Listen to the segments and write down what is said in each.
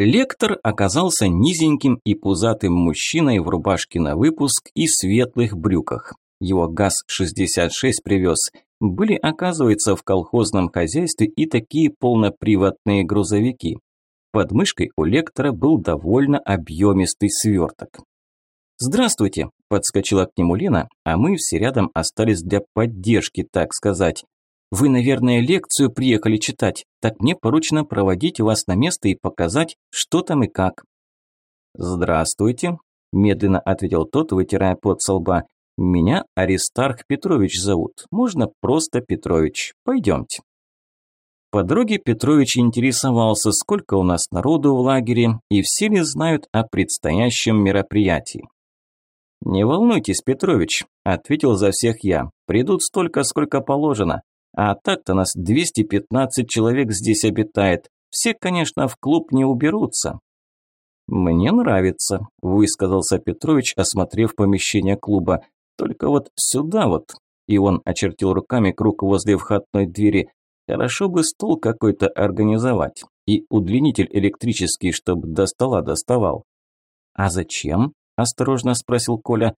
Лектор оказался низеньким и пузатым мужчиной в рубашке на выпуск и светлых брюках. Его ГАЗ-66 привез. Были, оказывается, в колхозном хозяйстве и такие полноприводные грузовики. Под мышкой у лектора был довольно объемистый сверток. «Здравствуйте!» – подскочила к нему Лена, а мы все рядом остались для поддержки, так сказать. «Вы, наверное, лекцию приехали читать, так мне поручено проводить вас на место и показать, что там и как». «Здравствуйте», – медленно ответил тот, вытирая пот со лба. «Меня Аристарх Петрович зовут, можно просто Петрович. Пойдемте». По дороге Петрович интересовался, сколько у нас народу в лагере и все ли знают о предстоящем мероприятии. «Не волнуйтесь, Петрович», – ответил за всех я. «Придут столько, сколько положено. А так-то нас 215 человек здесь обитает. Все, конечно, в клуб не уберутся». «Мне нравится», – высказался Петрович, осмотрев помещение клуба. «Только вот сюда вот». И он очертил руками круг возле входной двери. «Хорошо бы стол какой-то организовать. И удлинитель электрический, чтобы до стола доставал». «А зачем?» Осторожно спросил Коля.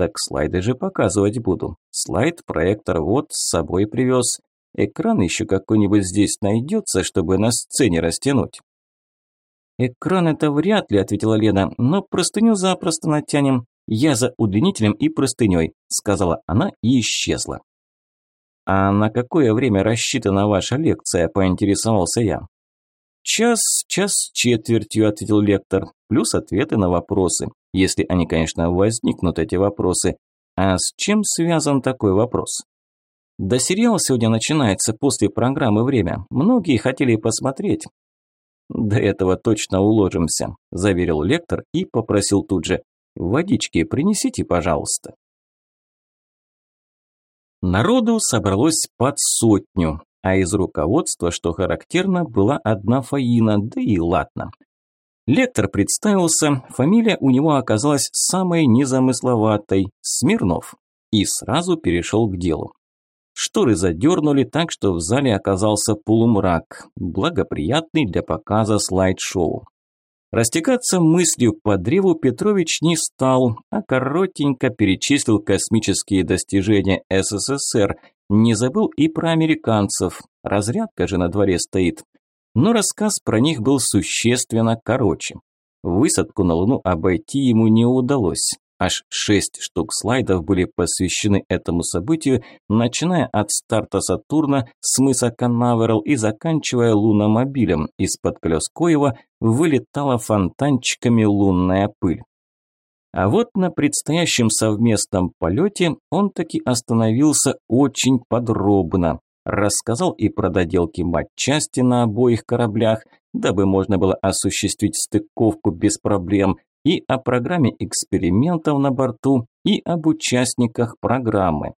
Так слайды же показывать буду. Слайд, проектор вот с собой привез. Экран еще какой-нибудь здесь найдется, чтобы на сцене растянуть. «Экран это вряд ли», – ответила Лена, – «но простыню запросто натянем. Я за удлинителем и простыней», – сказала она и исчезла. «А на какое время рассчитана ваша лекция?» – поинтересовался я. «Час, час с четвертью», – ответил лектор, – «плюс ответы на вопросы если они, конечно, возникнут, эти вопросы. А с чем связан такой вопрос? Да сериал сегодня начинается после программы «Время». Многие хотели посмотреть. «До этого точно уложимся», – заверил лектор и попросил тут же. «Водички принесите, пожалуйста». Народу собралось под сотню, а из руководства, что характерно, была одна Фаина, да и ладно – Лектор представился, фамилия у него оказалась самой незамысловатой – Смирнов. И сразу перешел к делу. Шторы задернули так, что в зале оказался полумрак, благоприятный для показа слайд-шоу. Растекаться мыслью по древу Петрович не стал, а коротенько перечислил космические достижения СССР, не забыл и про американцев, разрядка же на дворе стоит – но рассказ про них был существенно короче. Высадку на Луну обойти ему не удалось. Аж шесть штук слайдов были посвящены этому событию, начиная от старта Сатурна с мыса Канаверал и заканчивая луномобилем, из-под колес Коева вылетала фонтанчиками лунная пыль. А вот на предстоящем совместном полете он таки остановился очень подробно рассказал и про доделки матчасти на обоих кораблях, дабы можно было осуществить стыковку без проблем, и о программе экспериментов на борту, и об участниках программы.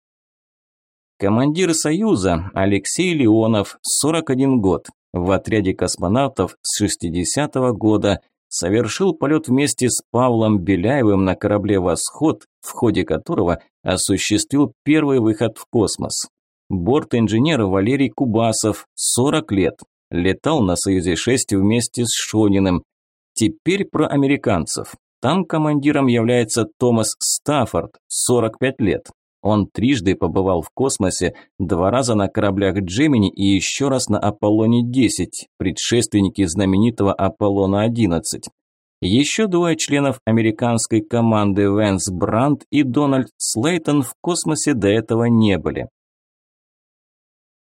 Командир Союза Алексей Леонов, 41 год, в отряде космонавтов с 60-го года, совершил полет вместе с Павлом Беляевым на корабле «Восход», в ходе которого осуществил первый выход в космос. Борт-инженер Валерий Кубасов, 40 лет. Летал на «Союзе-6» вместе с Шониным. Теперь про американцев. Там командиром является Томас Стаффорд, 45 лет. Он трижды побывал в космосе, два раза на кораблях Джемини и еще раз на Аполлоне-10, предшественники знаменитого Аполлона-11. Еще двое членов американской команды Вэнс Брандт и Дональд Слейтон в космосе до этого не были.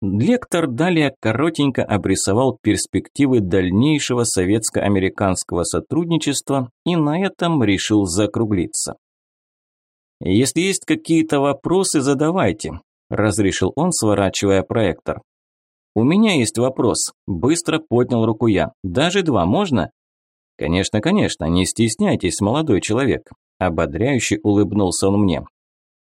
Лектор далее коротенько обрисовал перспективы дальнейшего советско-американского сотрудничества и на этом решил закруглиться. «Если есть какие-то вопросы, задавайте», – разрешил он, сворачивая проектор. «У меня есть вопрос», – быстро поднял руку я. «Даже два можно?» «Конечно, конечно, не стесняйтесь, молодой человек», – ободряюще улыбнулся он мне.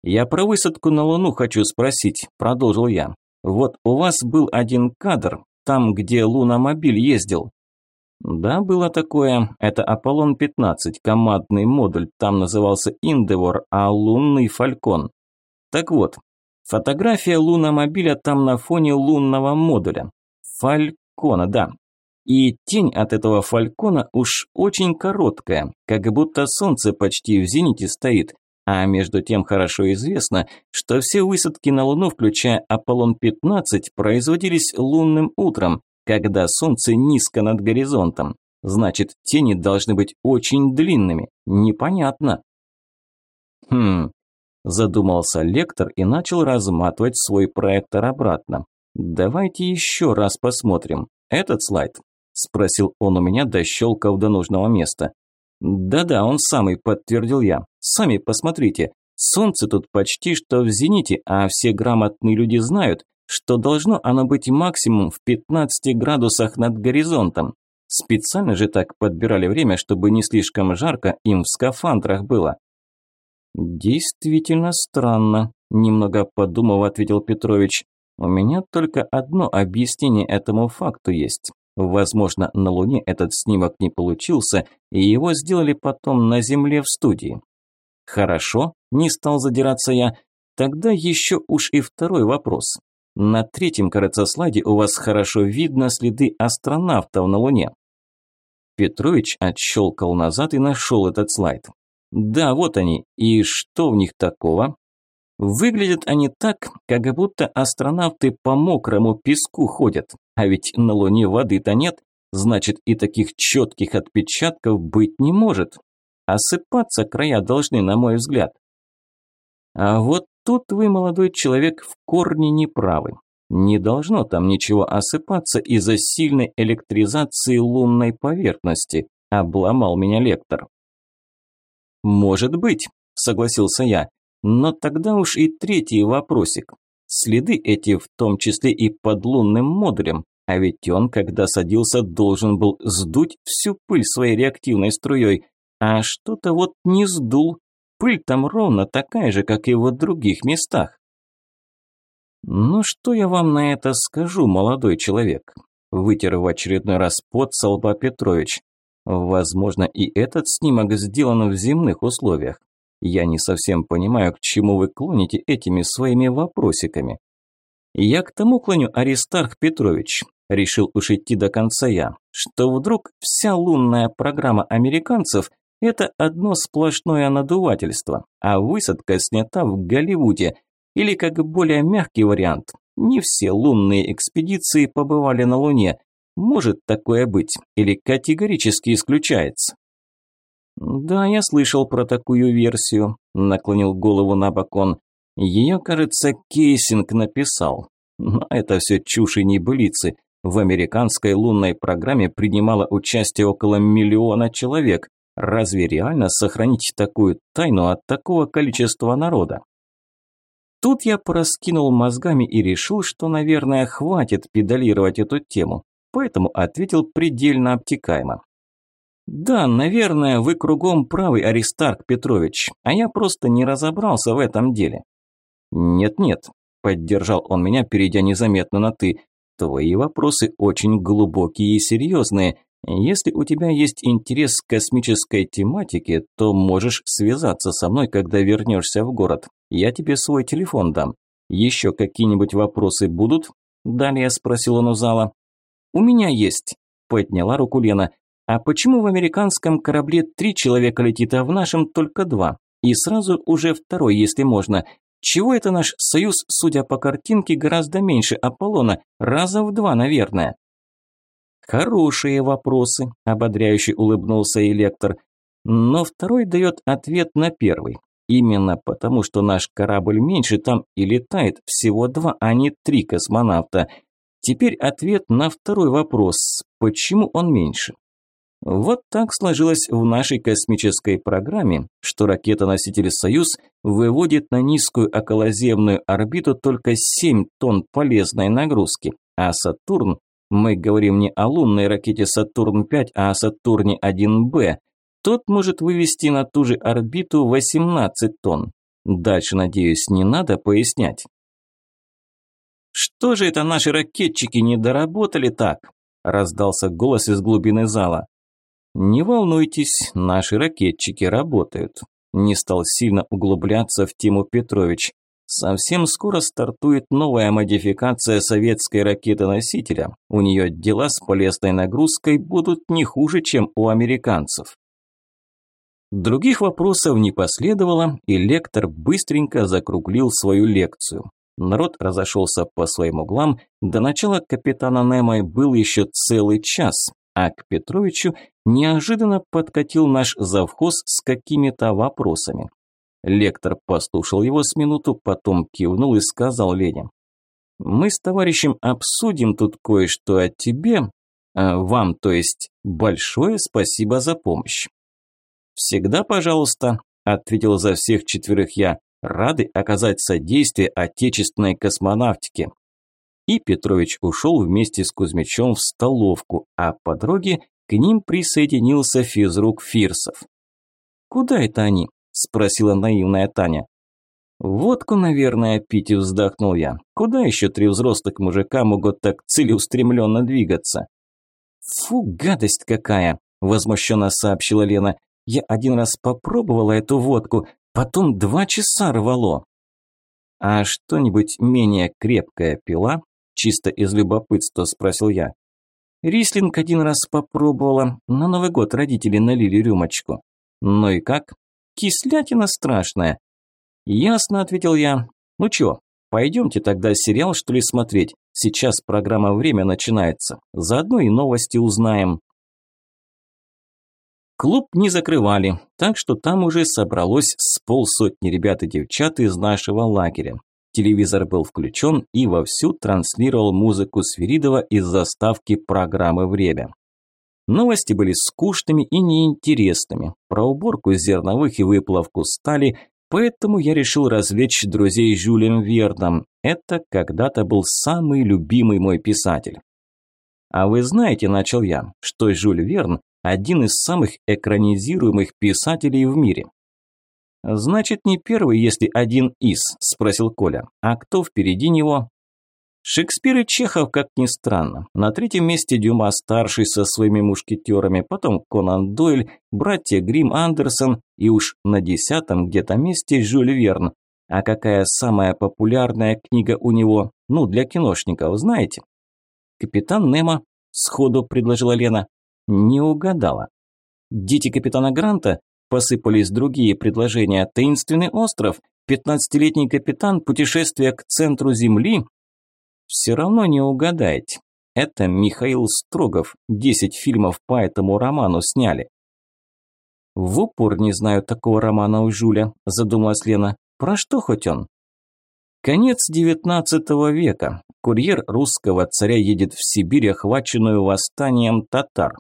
«Я про высадку на Луну хочу спросить», – продолжил я. Вот у вас был один кадр, там, где луномобиль ездил. Да, было такое. Это Аполлон-15, командный модуль. Там назывался Индевор, а лунный Фалькон. Так вот, фотография луномобиля там на фоне лунного модуля. Фалькона, да. И тень от этого фалькона уж очень короткая, как будто солнце почти в зените стоит. А между тем хорошо известно, что все высадки на Луну, включая Аполлон-15, производились лунным утром, когда солнце низко над горизонтом. Значит, тени должны быть очень длинными. Непонятно. Хм, задумался лектор и начал разматывать свой проектор обратно. Давайте еще раз посмотрим. Этот слайд спросил он у меня, дощелкав до нужного места. «Да-да, он самый», – подтвердил я. «Сами посмотрите. Солнце тут почти что в зените, а все грамотные люди знают, что должно оно быть максимум в 15 градусах над горизонтом. Специально же так подбирали время, чтобы не слишком жарко им в скафандрах было». «Действительно странно», – немного подумав, ответил Петрович. «У меня только одно объяснение этому факту есть. Возможно, на Луне этот снимок не получился, и его сделали потом на Земле в студии. Хорошо, не стал задираться я. Тогда еще уж и второй вопрос. На третьем, кажется, слайде у вас хорошо видно следы астронавтов на Луне. Петрович отщелкал назад и нашел этот слайд. Да, вот они. И что в них такого? Выглядят они так, как будто астронавты по мокрому песку ходят. А ведь на Луне воды-то нет, значит и таких четких отпечатков быть не может. Осыпаться края должны, на мой взгляд. А вот тут вы, молодой человек, в корне не правы. Не должно там ничего осыпаться из-за сильной электризации лунной поверхности, обломал меня лектор. Может быть, согласился я, но тогда уж и третий вопросик. Следы эти в том числе и под лунным модулем, а ведь он, когда садился, должен был сдуть всю пыль своей реактивной струей, а что-то вот не сдул. Пыль там ровно такая же, как и в других местах. «Ну что я вам на это скажу, молодой человек?» Вытер в очередной раз под со лба Петрович. «Возможно, и этот снимок сделан в земных условиях. Я не совсем понимаю, к чему вы клоните этими своими вопросиками. Я к тому клоню, Аристарх Петрович, решил уж идти до конца я, что вдруг вся лунная программа американцев – это одно сплошное надувательство, а высадка снята в Голливуде. Или как более мягкий вариант, не все лунные экспедиции побывали на Луне. Может такое быть, или категорически исключается. «Да, я слышал про такую версию», – наклонил голову на бок он. «Ее, кажется, Кейсинг написал. Но это все чушь и небылицы. В американской лунной программе принимало участие около миллиона человек. Разве реально сохранить такую тайну от такого количества народа?» Тут я пораскинул мозгами и решил, что, наверное, хватит педалировать эту тему, поэтому ответил предельно обтекаемо. «Да, наверное, вы кругом правый, Аристарх Петрович, а я просто не разобрался в этом деле». «Нет-нет», – поддержал он меня, перейдя незаметно на «ты», Твои вопросы очень глубокие и серьезные. Если у тебя есть интерес к космической тематике, то можешь связаться со мной, когда вернешься в город. Я тебе свой телефон дам. Еще какие-нибудь вопросы будут? Далее спросил он у зала. У меня есть. Подняла руку Лена. А почему в американском корабле три человека летит, а в нашем только два? И сразу уже второй, если можно. Чего это наш союз, судя по картинке, гораздо меньше Аполлона, раза в два, наверное? Хорошие вопросы, ободряюще улыбнулся электор. Но второй дает ответ на первый. Именно потому, что наш корабль меньше, там и летает всего два, а не три космонавта. Теперь ответ на второй вопрос. Почему он меньше? Вот так сложилось в нашей космической программе, что ракета-носитель «Союз» выводит на низкую околоземную орбиту только 7 тонн полезной нагрузки, а «Сатурн» мы говорим не о лунной ракете «Сатурн-5», а о «Сатурне-1Б», тот может вывести на ту же орбиту 18 тонн. Дальше, надеюсь, не надо пояснять. «Что же это наши ракетчики не доработали так?» – раздался голос из глубины зала. Не волнуйтесь, наши ракетчики работают. Не стал сильно углубляться в тему Петрович. Совсем скоро стартует новая модификация советской ракеты-носителя. У нее дела с полезной нагрузкой будут не хуже, чем у американцев. Других вопросов не последовало, и лектор быстренько закруглил свою лекцию. Народ разошелся по своим углам, до начала капитана Немо был еще целый час, а к Петровичу неожиданно подкатил наш завхоз с какими-то вопросами. Лектор послушал его с минуту, потом кивнул и сказал Лене. «Мы с товарищем обсудим тут кое-что от тебе, а вам, то есть, большое спасибо за помощь». «Всегда пожалуйста», – ответил за всех четверых я, – «рады оказать содействие отечественной космонавтике». И Петрович ушел вместе с Кузьмичем в столовку, а по дороге к ним присоединился физрук Фирсов. «Куда это они?» Спросила наивная Таня. «Водку, наверное, пить», – вздохнул я. «Куда еще три взрослых мужика могут так целеустремленно двигаться?» «Фу, гадость какая!» – возмущенно сообщила Лена. «Я один раз попробовала эту водку, потом два часа рвало». «А что-нибудь менее крепкое пила?» – чисто из любопытства спросил я. Рислинг один раз попробовала, на Новый год родители налили рюмочку. «Ну и как?» Кислятина страшная. Ясно, ответил я. Ну чё, пойдемте тогда сериал что ли смотреть. Сейчас программа «Время» начинается. Заодно и новости узнаем. Клуб не закрывали, так что там уже собралось с полсотни ребят и девчат из нашего лагеря. Телевизор был включен и вовсю транслировал музыку Свиридова из заставки программы «Время». Новости были скучными и неинтересными. Про уборку зерновых и выплавку стали, поэтому я решил развлечь друзей Жюлем Верном. Это когда-то был самый любимый мой писатель. А вы знаете, начал я, что Жюль Верн – один из самых экранизируемых писателей в мире. «Значит, не первый, если один из», – спросил Коля. «А кто впереди него?» Шекспир и Чехов, как ни странно. На третьем месте Дюма старший со своими мушкетерами, потом Конан Дойль, братья Грим Андерсон и уж на десятом где-то месте Жюль Верн. А какая самая популярная книга у него, ну, для киношников, знаете? «Капитан Немо», – сходу предложила Лена. Не угадала. «Дети капитана Гранта», – посыпались другие предложения. «Таинственный остров», «Пятнадцатилетний капитан», «Путешествие к центру Земли», все равно не угадаете. Это Михаил Строгов, 10 фильмов по этому роману сняли. В упор не знаю такого романа у Жуля, задумалась Лена. Про что хоть он? Конец XIX века. Курьер русского царя едет в Сибирь, охваченную восстанием татар.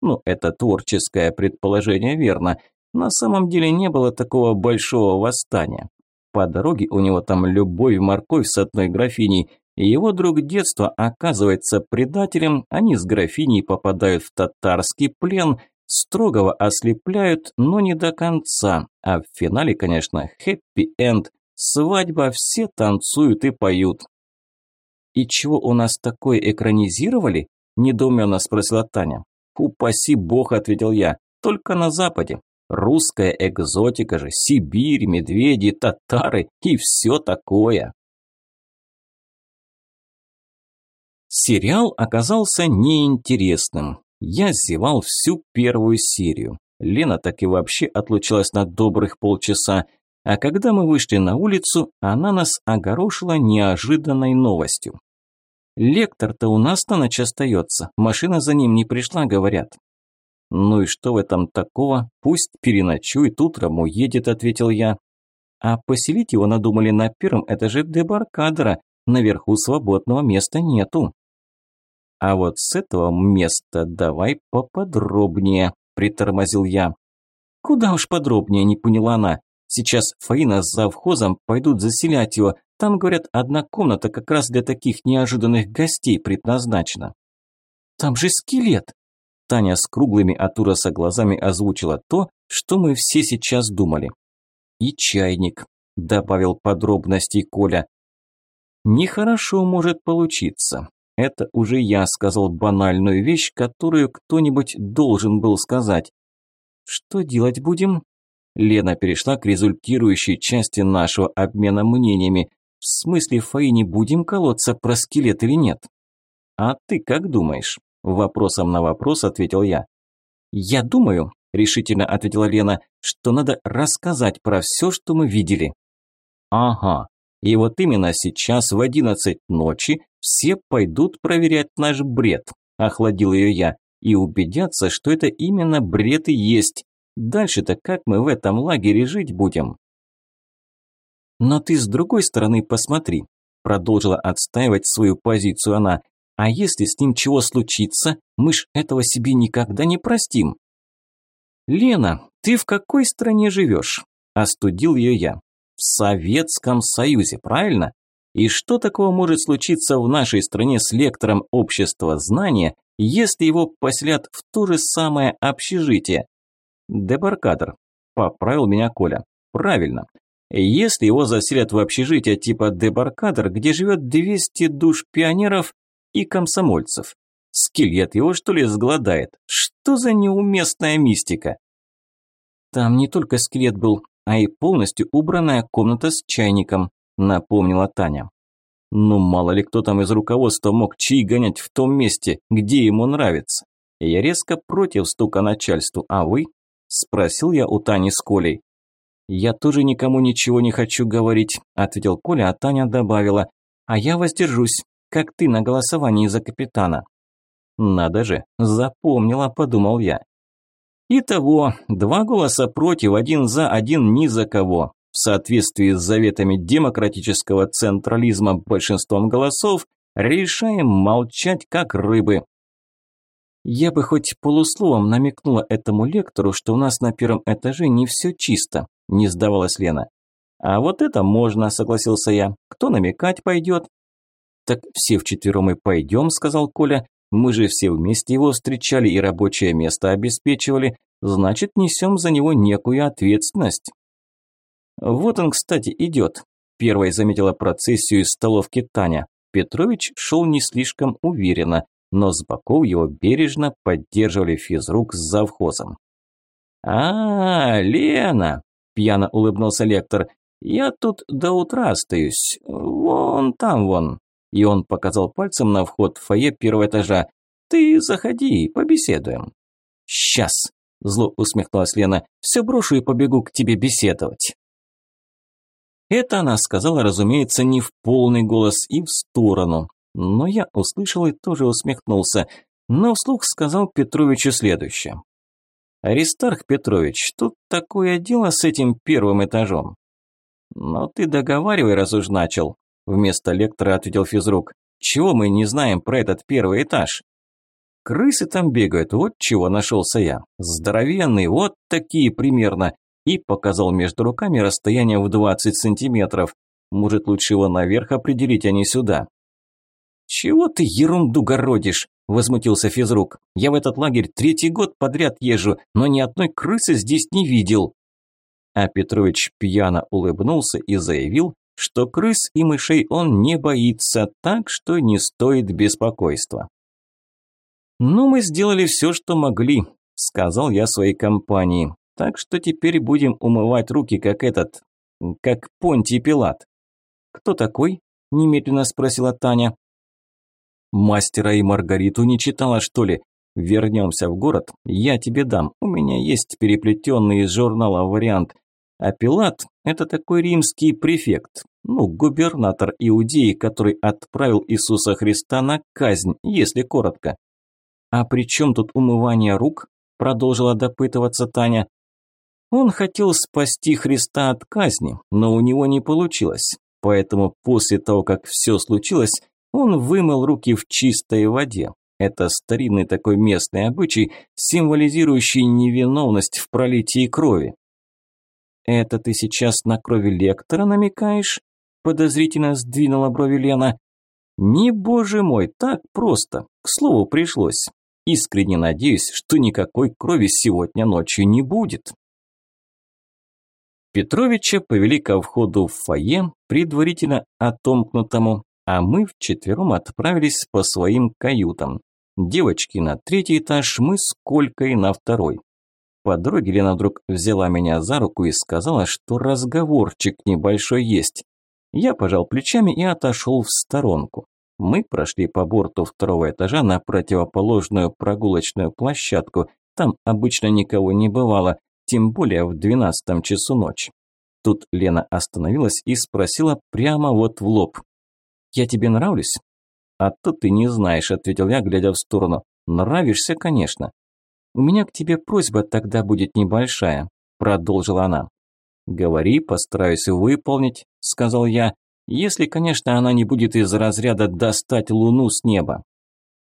Ну, это творческое предположение верно. На самом деле не было такого большого восстания. По дороге у него там любовь морковь с одной графиней – его друг детства оказывается предателем, они с графиней попадают в татарский плен, строгого ослепляют, но не до конца, а в финале, конечно, хэппи-энд, свадьба, все танцуют и поют. «И чего у нас такое экранизировали?» – недоуменно спросила Таня. «Упаси бог», – ответил я, – «только на Западе. Русская экзотика же, Сибирь, медведи, татары и все такое». Сериал оказался неинтересным. Я зевал всю первую серию. Лена так и вообще отлучилась на добрых полчаса, а когда мы вышли на улицу, она нас огорошила неожиданной новостью. «Лектор-то у нас на ночь остается, машина за ним не пришла, говорят». «Ну и что в этом такого? Пусть переночует, утром уедет», – ответил я. «А поселить его надумали на первом этаже дебаркадера, наверху свободного места нету». А вот с этого места давай поподробнее, притормозил я. Куда уж подробнее, не поняла она. Сейчас Фаина с завхозом пойдут заселять его. Там, говорят, одна комната как раз для таких неожиданных гостей предназначена. Там же скелет. Таня с круглыми от ужаса глазами озвучила то, что мы все сейчас думали. И чайник, добавил подробностей Коля. Нехорошо может получиться. Это уже я сказал банальную вещь, которую кто-нибудь должен был сказать. Что делать будем? Лена перешла к результирующей части нашего обмена мнениями. В смысле, Фаи не будем колоться про скелет или нет? А ты как думаешь? Вопросом на вопрос ответил я. Я думаю, решительно ответила Лена, что надо рассказать про все, что мы видели. Ага. И вот именно сейчас в одиннадцать ночи все пойдут проверять наш бред, охладил ее я, и убедятся, что это именно бред и есть. Дальше-то как мы в этом лагере жить будем? Но ты с другой стороны посмотри, продолжила отстаивать свою позицию она. А если с ним чего случится, мы ж этого себе никогда не простим. Лена, ты в какой стране живешь? Остудил ее я. В Советском Союзе, правильно? И что такого может случиться в нашей стране с лектором общества знания, если его поселят в то же самое общежитие? Дебаркадр. Поправил меня Коля. Правильно. Если его заселят в общежитие типа Дебаркадр, где живет 200 душ пионеров и комсомольцев. Скелет его что ли сгладает? Что за неуместная мистика? Там не только скелет был, а и полностью убранная комната с чайником, напомнила Таня. Ну, мало ли кто там из руководства мог чаи гонять в том месте, где ему нравится. Я резко против стука начальству, а вы? Спросил я у Тани с Колей. «Я тоже никому ничего не хочу говорить», – ответил Коля, а Таня добавила. «А я воздержусь, как ты на голосовании за капитана». «Надо же, запомнила», – подумал я. Итого, два голоса против, один за, один ни за кого. В соответствии с заветами демократического централизма большинством голосов, решаем молчать как рыбы. Я бы хоть полусловом намекнула этому лектору, что у нас на первом этаже не все чисто, не сдавалась Лена. А вот это можно, согласился я. Кто намекать пойдет? Так все вчетвером и пойдем, сказал Коля. Мы же все вместе его встречали и рабочее место обеспечивали, значит, несем за него некую ответственность. Вот он, кстати, идет. Первой заметила процессию из столовки Таня. Петрович шел не слишком уверенно но с боков его бережно поддерживали физрук с завхозом. «А, Лена!» – пьяно улыбнулся лектор. «Я тут до утра остаюсь. Вон там вон». И он показал пальцем на вход в фойе первого этажа. «Ты заходи, побеседуем». «Сейчас!» – зло усмехнулась Лена. «Все брошу и побегу к тебе беседовать». Это она сказала, разумеется, не в полный голос и в сторону. Но я услышал и тоже усмехнулся, но вслух сказал Петровичу следующее. «Аристарх Петрович, тут такое дело с этим первым этажом». «Но ты договаривай, раз уж начал», – вместо лектора ответил физрук. «Чего мы не знаем про этот первый этаж?» «Крысы там бегают, вот чего нашелся я. Здоровенные, вот такие примерно». И показал между руками расстояние в 20 сантиметров. Может, лучше его наверх определить, а не сюда. «Чего ты ерунду городишь?» – возмутился физрук. «Я в этот лагерь третий год подряд езжу, но ни одной крысы здесь не видел». А Петрович пьяно улыбнулся и заявил, что крыс и мышей он не боится, так что не стоит беспокойства. «Ну, мы сделали все, что могли», – сказал я своей компании. «Так что теперь будем умывать руки, как этот, как Понтий Пилат». «Кто такой?» – немедленно спросила Таня. Мастера и Маргариту не читала, что ли? Вернемся в город, я тебе дам. У меня есть переплетенный из журнала вариант. А Пилат – это такой римский префект, ну, губернатор Иудеи, который отправил Иисуса Христа на казнь, если коротко. А при чем тут умывание рук? Продолжила допытываться Таня. Он хотел спасти Христа от казни, но у него не получилось. Поэтому после того, как все случилось, он вымыл руки в чистой воде. Это старинный такой местный обычай, символизирующий невиновность в пролитии крови. «Это ты сейчас на крови лектора намекаешь?» Подозрительно сдвинула брови Лена. «Не, боже мой, так просто. К слову, пришлось. Искренне надеюсь, что никакой крови сегодня ночью не будет». Петровича повели ко входу в фойе, предварительно отомкнутому, а мы вчетвером отправились по своим каютам. Девочки на третий этаж, мы с Колькой на второй. По Лена вдруг взяла меня за руку и сказала, что разговорчик небольшой есть. Я пожал плечами и отошел в сторонку. Мы прошли по борту второго этажа на противоположную прогулочную площадку. Там обычно никого не бывало, тем более в двенадцатом часу ночи. Тут Лена остановилась и спросила прямо вот в лоб. «Я тебе нравлюсь?» «А то ты не знаешь», – ответил я, глядя в сторону. «Нравишься, конечно». «У меня к тебе просьба тогда будет небольшая», – продолжила она. «Говори, постараюсь выполнить», – сказал я. Если, конечно, она не будет из разряда достать луну с неба.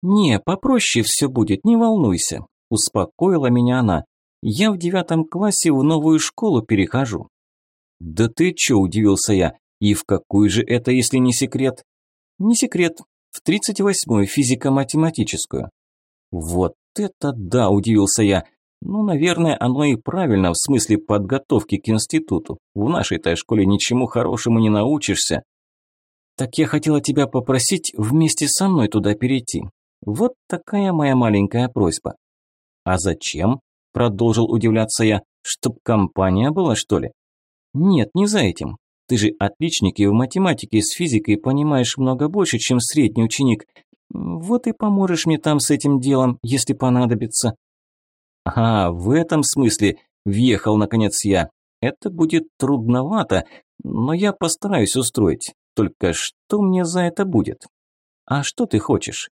«Не, попроще все будет, не волнуйся», – успокоила меня она. «Я в девятом классе в новую школу перехожу». «Да ты чё?» – удивился я. «И в какую же это, если не секрет?» «Не секрет. В тридцать восьмую физико-математическую». «Вот это да!» – удивился я. Ну, наверное, оно и правильно в смысле подготовки к институту. В нашей-то школе ничему хорошему не научишься. Так я хотела тебя попросить вместе со мной туда перейти. Вот такая моя маленькая просьба. А зачем? Продолжил удивляться я. Чтоб компания была, что ли? Нет, не за этим. Ты же отличник и в математике и с физикой понимаешь много больше, чем средний ученик. Вот и поможешь мне там с этим делом, если понадобится. А, в этом смысле въехал наконец я. Это будет трудновато, но я постараюсь устроить. Только что мне за это будет? А что ты хочешь?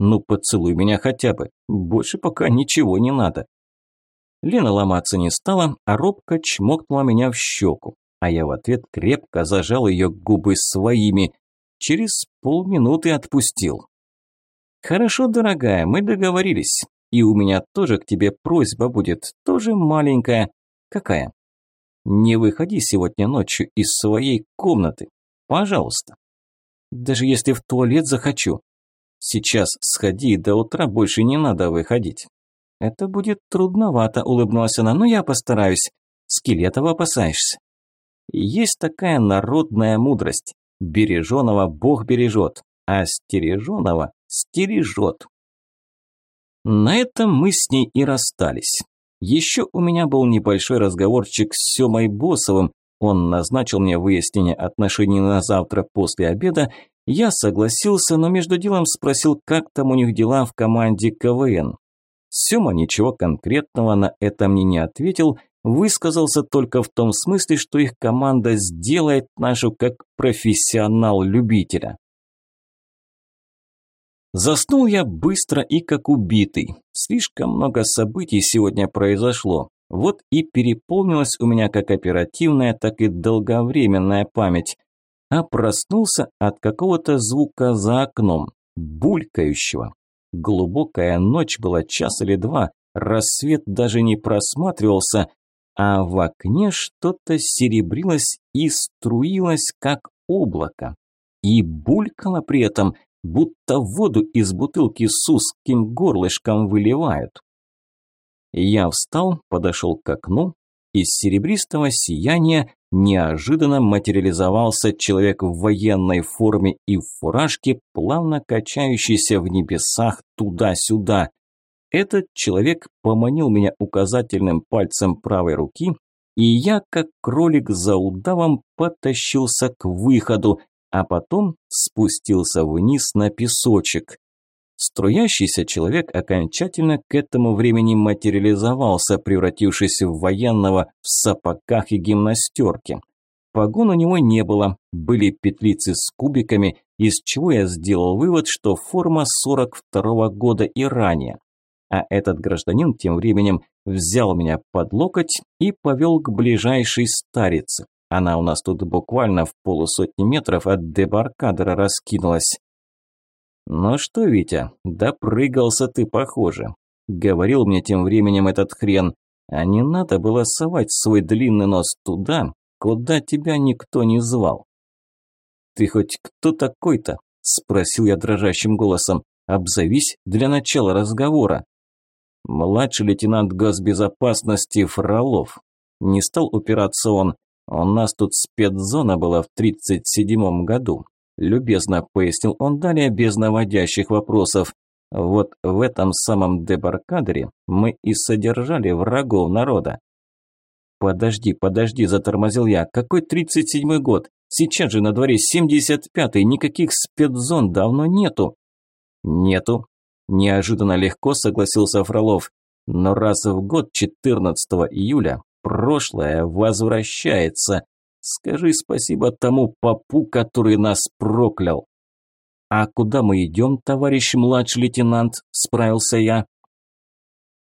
Ну, поцелуй меня хотя бы. Больше пока ничего не надо. Лена ломаться не стала, а робко чмокнула меня в щеку, а я в ответ крепко зажал ее губы своими. Через полминуты отпустил. «Хорошо, дорогая, мы договорились. И у меня тоже к тебе просьба будет, тоже маленькая. Какая? Не выходи сегодня ночью из своей комнаты. Пожалуйста. Даже если в туалет захочу. Сейчас сходи, до утра больше не надо выходить. Это будет трудновато, улыбнулась она, но я постараюсь. Скелетов опасаешься. Есть такая народная мудрость. Береженого Бог бережет, а стереженого стережет. На этом мы с ней и расстались. Еще у меня был небольшой разговорчик с Семой Босовым. Он назначил мне выяснение отношений на завтра после обеда. Я согласился, но между делом спросил, как там у них дела в команде КВН. Сема ничего конкретного на это мне не ответил, высказался только в том смысле, что их команда сделает нашу как профессионал-любителя. Заснул я быстро и как убитый. Слишком много событий сегодня произошло. Вот и переполнилась у меня как оперативная, так и долговременная память. А проснулся от какого-то звука за окном, булькающего. Глубокая ночь была час или два, рассвет даже не просматривался, а в окне что-то серебрилось и струилось, как облако. И булькало при этом – будто воду из бутылки с узким горлышком выливают. Я встал, подошел к окну, из серебристого сияния неожиданно материализовался человек в военной форме и в фуражке, плавно качающийся в небесах туда-сюда. Этот человек поманил меня указательным пальцем правой руки, и я, как кролик за удавом, потащился к выходу, а потом спустился вниз на песочек. Струящийся человек окончательно к этому времени материализовался, превратившись в военного в сапогах и гимнастерке. Погон у него не было, были петлицы с кубиками, из чего я сделал вывод, что форма 42-го года и ранее. А этот гражданин тем временем взял меня под локоть и повел к ближайшей старице. Она у нас тут буквально в полусотни метров от дебаркадера раскинулась. «Ну что, Витя, допрыгался ты, похоже», – говорил мне тем временем этот хрен. «А не надо было совать свой длинный нос туда, куда тебя никто не звал». «Ты хоть кто такой-то?» – спросил я дрожащим голосом. «Обзовись для начала разговора». «Младший лейтенант госбезопасности Фролов». Не стал упираться он. У нас тут спецзона была в 37-м году. Любезно пояснил он далее без наводящих вопросов. Вот в этом самом дебаркадере мы и содержали врагов народа. «Подожди, подожди», – затормозил я. «Какой тридцать седьмой год? Сейчас же на дворе семьдесят пятый, никаких спецзон давно нету». «Нету», – неожиданно легко согласился Фролов. «Но раз в год, 14 июля, прошлое возвращается. Скажи спасибо тому попу, который нас проклял». «А куда мы идем, товарищ младший лейтенант?» – справился я.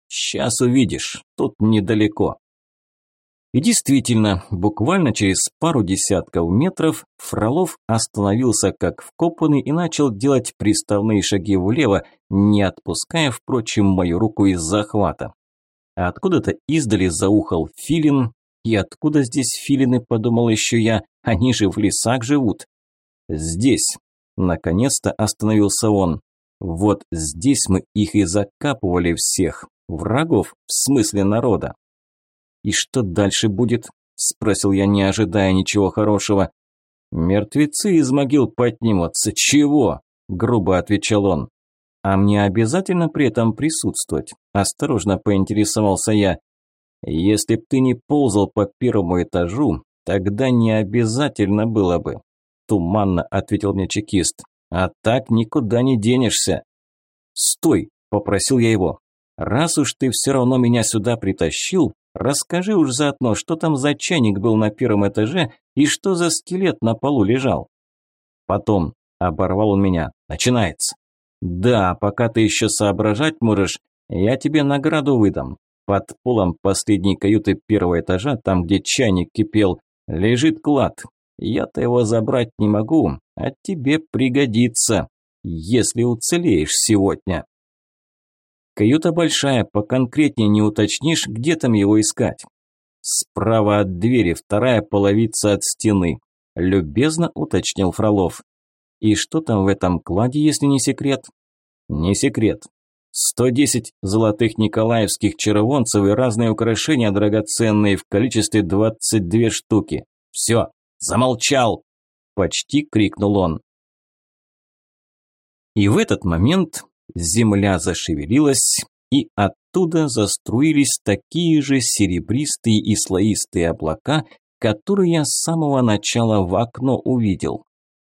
«Сейчас увидишь, тут недалеко». И действительно, буквально через пару десятков метров Фролов остановился как вкопанный и начал делать приставные шаги влево, не отпуская, впрочем, мою руку из захвата. А откуда-то издали заухал филин, и откуда здесь филины, подумал еще я, они же в лесах живут. Здесь, Наконец-то остановился он. Вот здесь мы их и закапывали всех. Врагов, в смысле народа. «И что дальше будет?» – спросил я, не ожидая ничего хорошего. «Мертвецы из могил поднимутся. Чего?» – грубо отвечал он. «А мне обязательно при этом присутствовать?» – осторожно поинтересовался я. «Если б ты не ползал по первому этажу, тогда не обязательно было бы туманно ответил мне чекист. А так никуда не денешься. Стой, попросил я его. Раз уж ты все равно меня сюда притащил, расскажи уж заодно, что там за чайник был на первом этаже и что за скелет на полу лежал. Потом оборвал он меня. Начинается. Да, пока ты еще соображать можешь, я тебе награду выдам. Под полом последней каюты первого этажа, там, где чайник кипел, лежит клад. Я-то его забрать не могу, а тебе пригодится, если уцелеешь сегодня. Каюта большая, поконкретнее не уточнишь, где там его искать. Справа от двери, вторая половица от стены, любезно уточнил Фролов. И что там в этом кладе, если не секрет? Не секрет. 110 золотых николаевских червонцев и разные украшения драгоценные в количестве 22 штуки. Все, Замолчал!» – почти крикнул он. И в этот момент земля зашевелилась, и оттуда заструились такие же серебристые и слоистые облака, которые я с самого начала в окно увидел.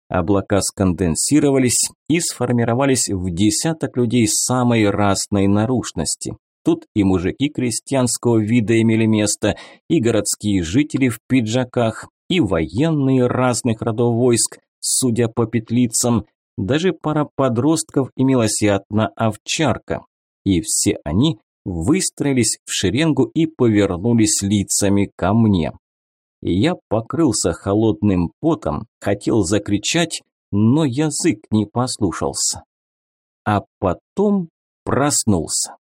Облака сконденсировались и сформировались в десяток людей самой разной наружности. Тут и мужики крестьянского вида имели место, и городские жители в пиджаках, и военные разных родов войск, судя по петлицам, даже пара подростков имелась и одна овчарка. И все они выстроились в шеренгу и повернулись лицами ко мне. Я покрылся холодным потом, хотел закричать, но язык не послушался. А потом проснулся.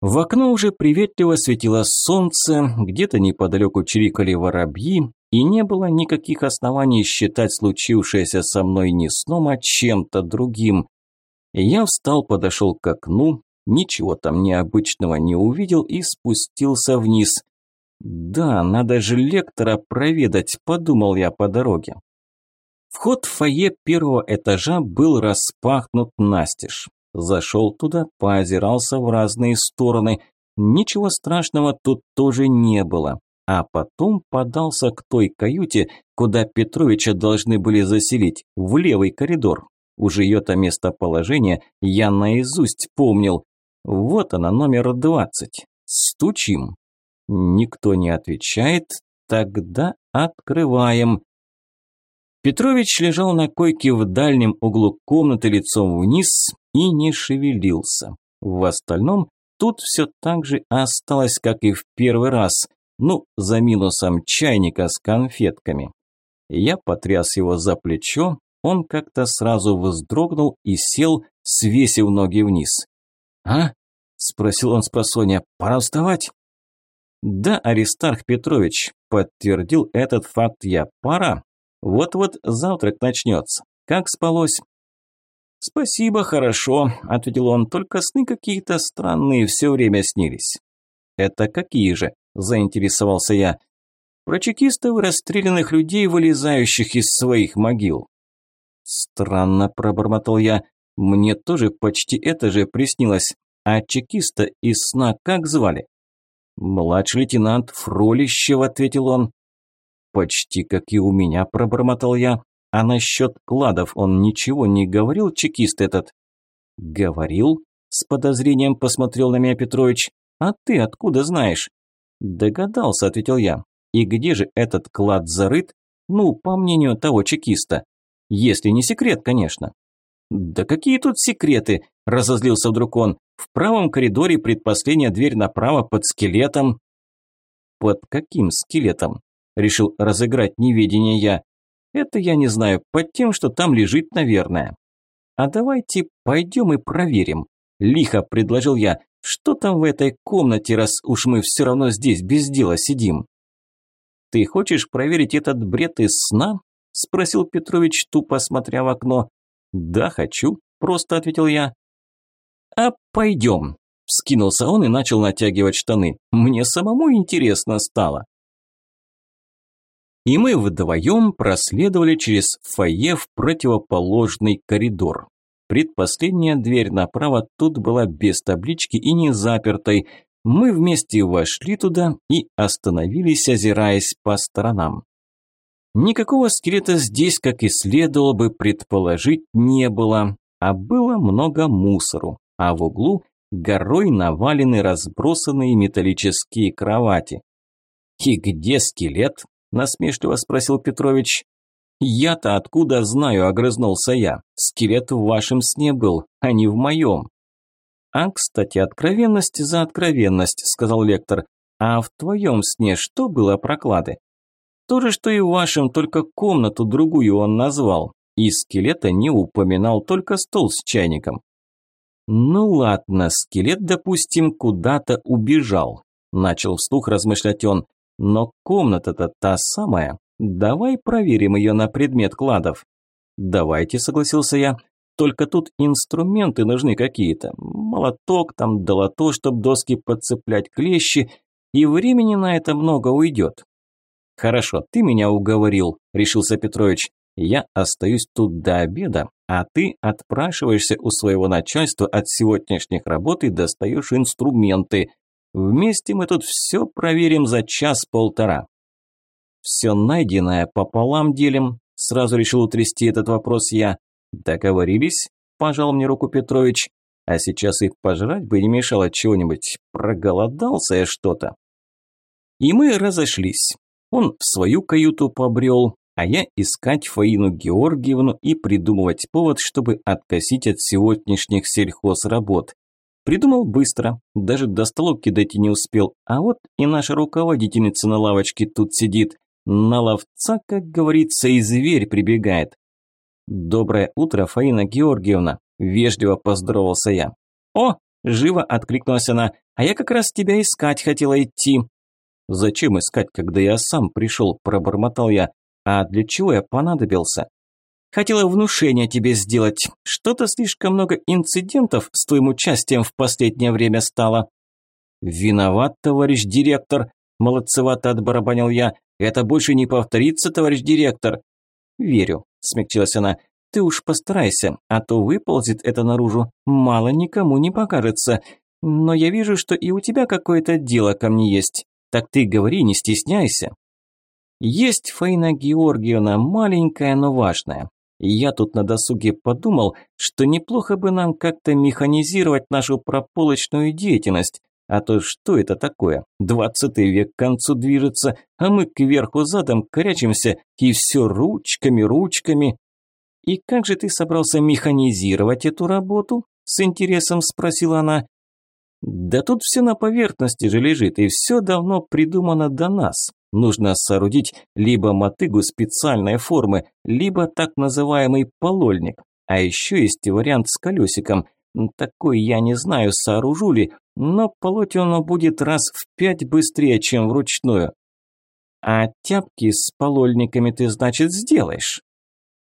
В окно уже приветливо светило солнце, где-то неподалеку чирикали воробьи, и не было никаких оснований считать случившееся со мной не сном, а чем-то другим. Я встал, подошел к окну, ничего там необычного не увидел и спустился вниз. «Да, надо же лектора проведать», – подумал я по дороге. Вход в фойе первого этажа был распахнут настежь. Зашел туда, поозирался в разные стороны. Ничего страшного тут тоже не было. А потом подался к той каюте, куда Петровича должны были заселить, в левый коридор. Уже ее-то местоположение я наизусть помнил. Вот она, номер двадцать. Стучим. Никто не отвечает. Тогда открываем. Петрович лежал на койке в дальнем углу комнаты лицом вниз и не шевелился. В остальном тут все так же осталось, как и в первый раз, ну, за минусом чайника с конфетками. Я потряс его за плечо, он как-то сразу вздрогнул и сел, свесив ноги вниз. «А?» – спросил он с просонья. «Пора вставать?» «Да, Аристарх Петрович», – подтвердил этот факт я. «Пора. Вот-вот завтрак начнется. Как спалось?» «Спасибо, хорошо», – ответил он, – «только сны какие-то странные все время снились». «Это какие же?» – заинтересовался я. «Про чекистов и расстрелянных людей, вылезающих из своих могил». «Странно», – пробормотал я. Мне тоже почти это же приснилось. А чекиста из сна как звали? Младший лейтенант Фролищев, ответил он. Почти как и у меня, пробормотал я. А насчет кладов он ничего не говорил, чекист этот? Говорил? С подозрением посмотрел на меня Петрович. А ты откуда знаешь? Догадался, ответил я. И где же этот клад зарыт? Ну, по мнению того чекиста. Если не секрет, конечно. Да какие тут секреты? Разозлился вдруг он. В правом коридоре предпоследняя дверь направо под скелетом. Под каким скелетом? Решил разыграть неведение я. Это я не знаю, под тем, что там лежит, наверное. А давайте пойдем и проверим. Лихо предложил я. Что там в этой комнате, раз уж мы все равно здесь без дела сидим? Ты хочешь проверить этот бред из сна? Спросил Петрович, тупо смотря в окно. Да, хочу, просто ответил я. А пойдем. Вскинулся он и начал натягивать штаны. Мне самому интересно стало. И мы вдвоем проследовали через фойе в противоположный коридор. Предпоследняя дверь направо тут была без таблички и не запертой. Мы вместе вошли туда и остановились, озираясь по сторонам. Никакого скелета здесь, как и следовало бы предположить, не было, а было много мусору, а в углу горой навалены разбросанные металлические кровати. «И где скелет?» – насмешливо спросил Петрович. «Я-то откуда знаю?» – огрызнулся я. «Скелет в вашем сне был, а не в моем». «А, кстати, откровенность за откровенность», – сказал лектор. «А в твоем сне что было про клады?» «То же, что и в вашем, только комнату другую он назвал. И скелета не упоминал, только стол с чайником». «Ну ладно, скелет, допустим, куда-то убежал», – начал вслух размышлять он. «Но комната-то та самая, Давай проверим ее на предмет кладов. Давайте, согласился я. Только тут инструменты нужны какие-то. Молоток, там долото, чтобы доски подцеплять, клещи. И времени на это много уйдет. Хорошо, ты меня уговорил, решился Петрович. Я остаюсь тут до обеда, а ты отпрашиваешься у своего начальства от сегодняшних работ и достаешь инструменты. Вместе мы тут все проверим за час-полтора. Все найденное пополам делим. Сразу решил утрясти этот вопрос я. Договорились? Пожал мне руку Петрович. А сейчас и пожрать бы не мешало чего-нибудь. Проголодался я что-то. И мы разошлись. Он в свою каюту побрел, а я искать Фаину Георгиевну и придумывать повод, чтобы откосить от сегодняшних сельхозработ. Придумал быстро, даже до столовки дойти не успел, а вот и наша руководительница на лавочке тут сидит. На ловца, как говорится, и зверь прибегает. «Доброе утро, Фаина Георгиевна», – вежливо поздоровался я. «О!» – живо откликнулась она. «А я как раз тебя искать хотела идти». «Зачем искать, когда я сам пришел?» – пробормотал я. «А для чего я понадобился?» «Хотела внушение тебе сделать. Что-то слишком много инцидентов с твоим участием в последнее время стало». «Виноват, товарищ директор», – молодцевато отбарабанил я. Это больше не повторится, товарищ директор. Верю, смягчилась она. Ты уж постарайся, а то выползет это наружу. Мало никому не покажется. Но я вижу, что и у тебя какое-то дело ко мне есть. Так ты говори, не стесняйся. Есть Фаина Георгиевна, маленькая, но важная. я тут на досуге подумал, что неплохо бы нам как-то механизировать нашу прополочную деятельность. А то что это такое? Двадцатый век к концу движется, а мы кверху задом корячимся, и все ручками, ручками. И как же ты собрался механизировать эту работу? С интересом спросила она. Да тут все на поверхности же лежит, и все давно придумано до нас. Нужно соорудить либо мотыгу специальной формы, либо так называемый полольник. А еще есть вариант с колесиком – такой я не знаю, сооружу ли, но полоть оно будет раз в пять быстрее, чем вручную. А тяпки с полольниками ты, значит, сделаешь?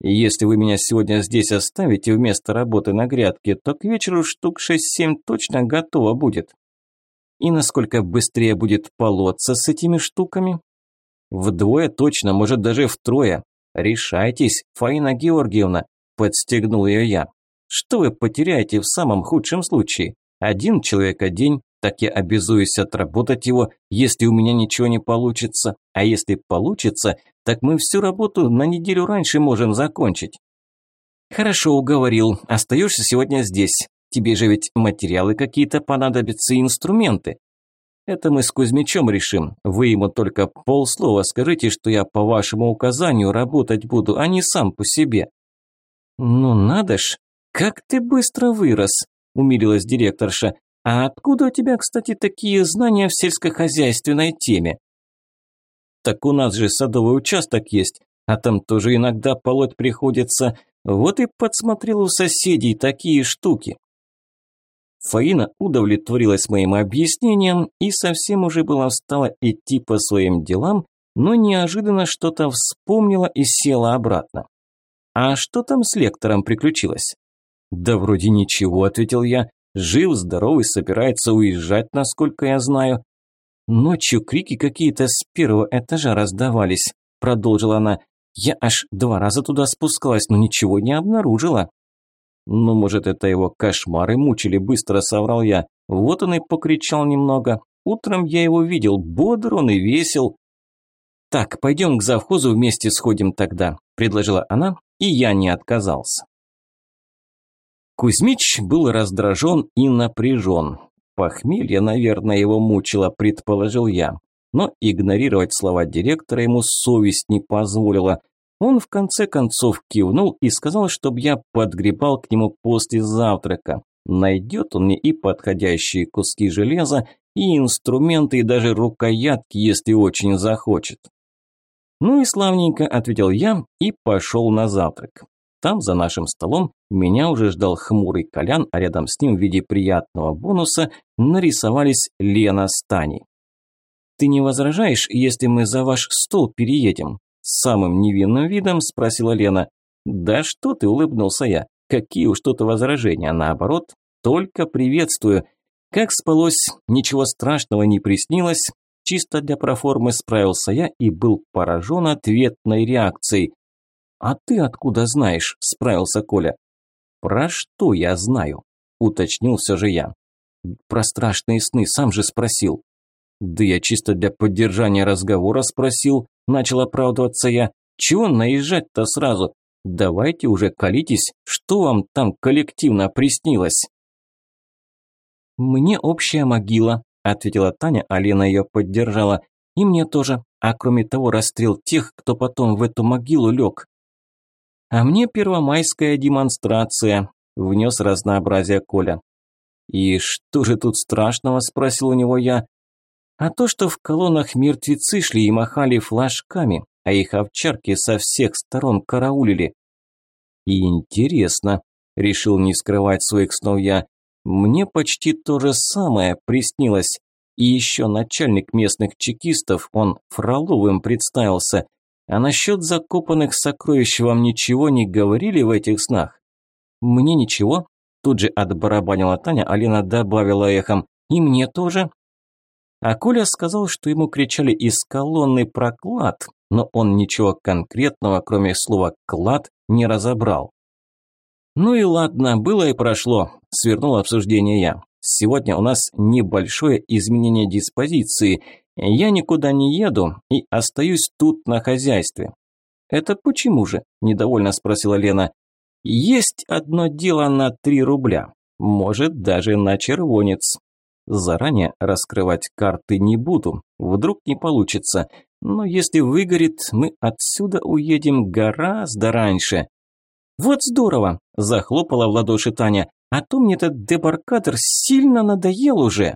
Если вы меня сегодня здесь оставите вместо работы на грядке, то к вечеру штук шесть-семь точно готово будет. И насколько быстрее будет полоться с этими штуками? Вдвое точно, может даже втрое. Решайтесь, Фаина Георгиевна, подстегнул ее я. Что вы потеряете в самом худшем случае? Один человек день, так я обязуюсь отработать его, если у меня ничего не получится. А если получится, так мы всю работу на неделю раньше можем закончить. Хорошо, уговорил. Остаешься сегодня здесь. Тебе же ведь материалы какие-то понадобятся и инструменты. Это мы с Кузьмичом решим. Вы ему только полслова скажите, что я по вашему указанию работать буду, а не сам по себе. Ну надо ж, как ты быстро вырос, умилилась директорша. А откуда у тебя, кстати, такие знания в сельскохозяйственной теме? Так у нас же садовый участок есть, а там тоже иногда полоть приходится. Вот и подсмотрел у соседей такие штуки. Фаина удовлетворилась моим объяснением и совсем уже была встала идти по своим делам, но неожиданно что-то вспомнила и села обратно. «А что там с лектором приключилось?» «Да вроде ничего», – ответил я. «Жив, здоровый, собирается уезжать, насколько я знаю». «Ночью крики какие-то с первого этажа раздавались», – продолжила она. «Я аж два раза туда спускалась, но ничего не обнаружила». «Ну, может, это его кошмары мучили», – быстро соврал я. Вот он и покричал немного. Утром я его видел, бодр он и весел. «Так, пойдем к завхозу вместе сходим тогда», – предложила она, и я не отказался. Кузьмич был раздражен и напряжен. Похмелье, наверное, его мучило, предположил я. Но игнорировать слова директора ему совесть не позволила. Он в конце концов кивнул и сказал, чтобы я подгребал к нему после завтрака. Найдет он мне и подходящие куски железа, и инструменты, и даже рукоятки, если очень захочет. Ну и славненько, ответил я и пошел на завтрак. Там, за нашим столом, меня уже ждал хмурый Колян, а рядом с ним в виде приятного бонуса нарисовались Лена с Таней. «Ты не возражаешь, если мы за ваш стол переедем?» С самым невинным видом спросила Лена. «Да что ты?» – улыбнулся я. «Какие уж тут возражения, наоборот, только приветствую. Как спалось, ничего страшного не приснилось. Чисто для проформы справился я и был поражен ответной реакцией. «А ты откуда знаешь?» – справился Коля. «Про что я знаю?» – уточнил все же я. «Про страшные сны сам же спросил». «Да я чисто для поддержания разговора спросил», – начал оправдываться я. «Чего наезжать-то сразу? Давайте уже колитесь, что вам там коллективно приснилось?» «Мне общая могила», – ответила Таня, а Лена ее поддержала. «И мне тоже, а кроме того расстрел тех, кто потом в эту могилу лег». «А мне первомайская демонстрация», – внес разнообразие Коля. «И что же тут страшного?» – спросил у него я. «А то, что в колоннах мертвецы шли и махали флажками, а их овчарки со всех сторон караулили». И «Интересно», – решил не скрывать своих снов я. «Мне почти то же самое приснилось. И еще начальник местных чекистов, он Фроловым представился – а насчет закопанных сокровищ вам ничего не говорили в этих снах? Мне ничего. Тут же отбарабанила Таня, а Лена добавила эхом. И мне тоже. А Коля сказал, что ему кричали из колонны про клад, но он ничего конкретного, кроме слова «клад», не разобрал. «Ну и ладно, было и прошло», – свернул обсуждение я. «Сегодня у нас небольшое изменение диспозиции, я никуда не еду и остаюсь тут на хозяйстве. Это почему же? Недовольно спросила Лена. Есть одно дело на три рубля. Может, даже на червонец. Заранее раскрывать карты не буду. Вдруг не получится. Но если выгорит, мы отсюда уедем гораздо раньше. Вот здорово, захлопала в ладоши Таня. А то мне этот дебаркадер сильно надоел уже.